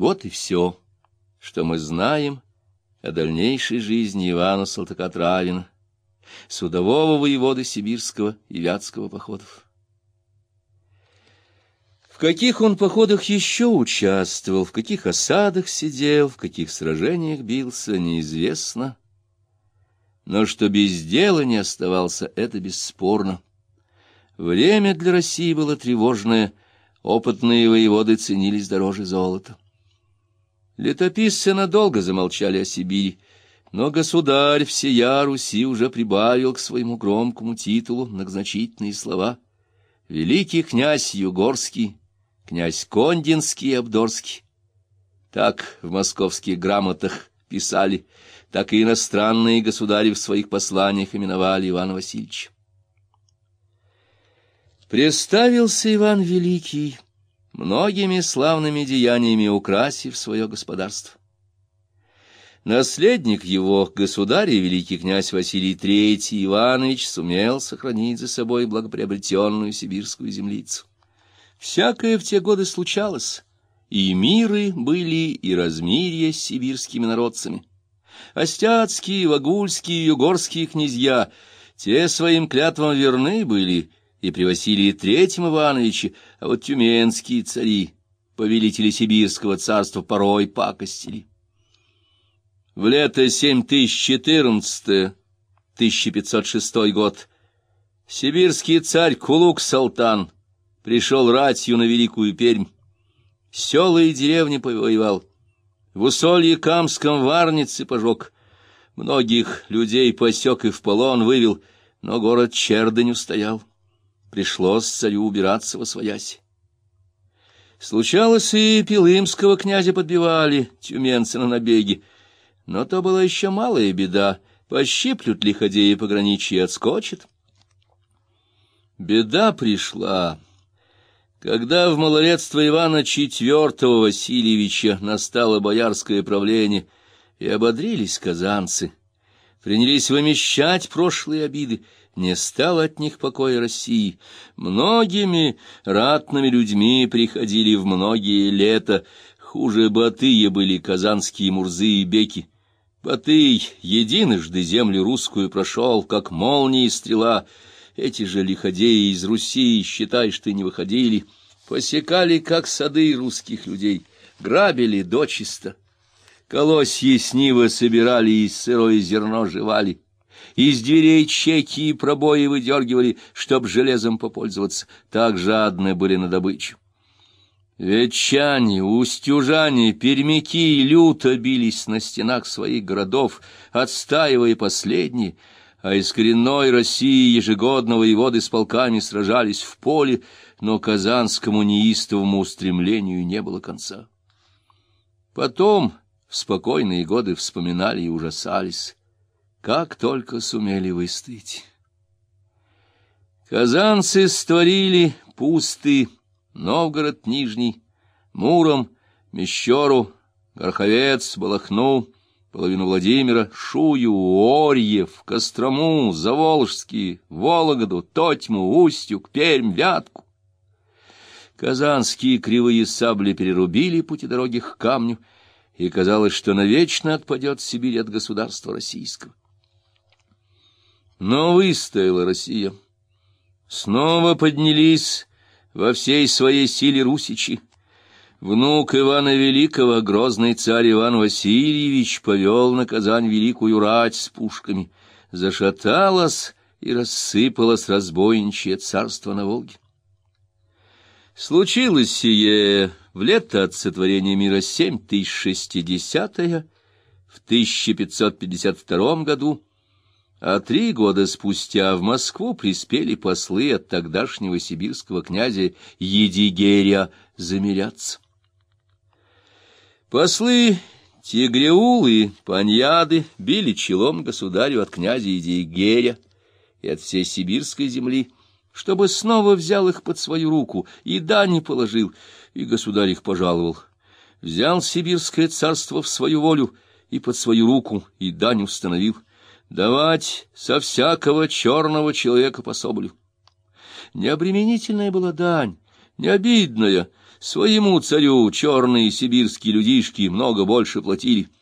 Вот и все, что мы знаем о дальнейшей жизни Ивана Салтыка-Травина, судового воеводы сибирского и вятского походов. В каких он походах еще участвовал, в каких осадах сидел, в каких сражениях бился, неизвестно. Но что без дела не оставался, это бесспорно. Время для России было тревожное, опытные воеводы ценились дороже золота. Летописцы надолго замолчали о Сибири, но государь всея Руси уже прибавил к своему громкому титулу многозначительные слова. Великий князь Югорский, князь Кондинский и Абдорский. Так в московских грамотах писали, так и иностранные государи в своих посланиях именовали Ивана Васильевича. Представился Иван Великий, многими славными деяниями украсив свое господарство. Наследник его, государь и великий князь Василий III Иванович, сумел сохранить за собой благоприобретенную сибирскую землицу. Всякое в те годы случалось, и миры были, и размирья с сибирскими народцами. Остяцкие, вагульские, югорские князья, те своим клятвам верны были, и при Василии Третьем Ивановиче, а вот тюменские цари, повелители сибирского царства, порой пакостили. В лето 7014 1506 год сибирский царь Кулук-Салтан пришел ратью на Великую Пермь, села и деревни повоевал, в усолье Камском варницы пожег, многих людей посек и в полон вывел, но город Чердынь устоял. Пришлось царю убираться во свояси. Случалось, и Пилымского князя подбивали тюменцы на набеги, но то была еще малая беда, пощиплют лиходеи пограничья и отскочит. Беда пришла, когда в малолетство Ивана IV Васильевича настало боярское правление, и ободрились казанцы, принялись вымещать прошлые обиды, не стало от них покоя России. Многими ратными людьми приходили в многие лета, хуже Батыя были казанские мурзы и беки. Батый единожды землю русскую прошел, как молния и стрела. Эти же лиходеи из Руси, считай, что не выходили, посекали, как сады русских людей, грабили дочисто. Колосья с нива собирали и сырое зерно жевали. Из дверей чеки и пробои выдергивали, чтоб железом попользоваться. Так жадны были на добычу. Ветчане, устюжане, пермяки люто бились на стенах своих городов, отстаивая последние, а из коренной России ежегодно воеводы с полками сражались в поле, но казанскому неистовому устремлению не было конца. Потом в спокойные годы вспоминали и ужасались как только сумели выстоять. Казанцы створили пусты Новгород Нижний, Муром, Мещеру, Гороховец, Балахну, половину Владимира, Шую, Орьев, Кострому, Заволжский, Вологоду, Тотьму, Устюг, Пермь, Вятку. Казанские кривые сабли перерубили пути дороги к камню, и казалось, что навечно отпадет Сибирь от государства российского. Но выстояла Россия. Снова поднялись во всей своей силе русичи. Внук Ивана Великого, грозный царь Иван Васильевич, повел на Казань великую рать с пушками. Зашаталось и рассыпалось разбойничье царство на Волге. Случилось сие в лето от сотворения мира семь тысяч шестидесятое, в 1552 году, а три года спустя в Москву приспели послы от тогдашнего сибирского князя Едигеря замиряться. Послы Тигреул и Паньяды били челом государю от князя Едигеря и от всей сибирской земли, чтобы снова взял их под свою руку и дани положил, и государь их пожаловал. Взял сибирское царство в свою волю и под свою руку и дань установил — давать со всякого черного человека по соболю. Необременительная была дань, не обидная, Своему царю черные сибирские людишки много больше платили —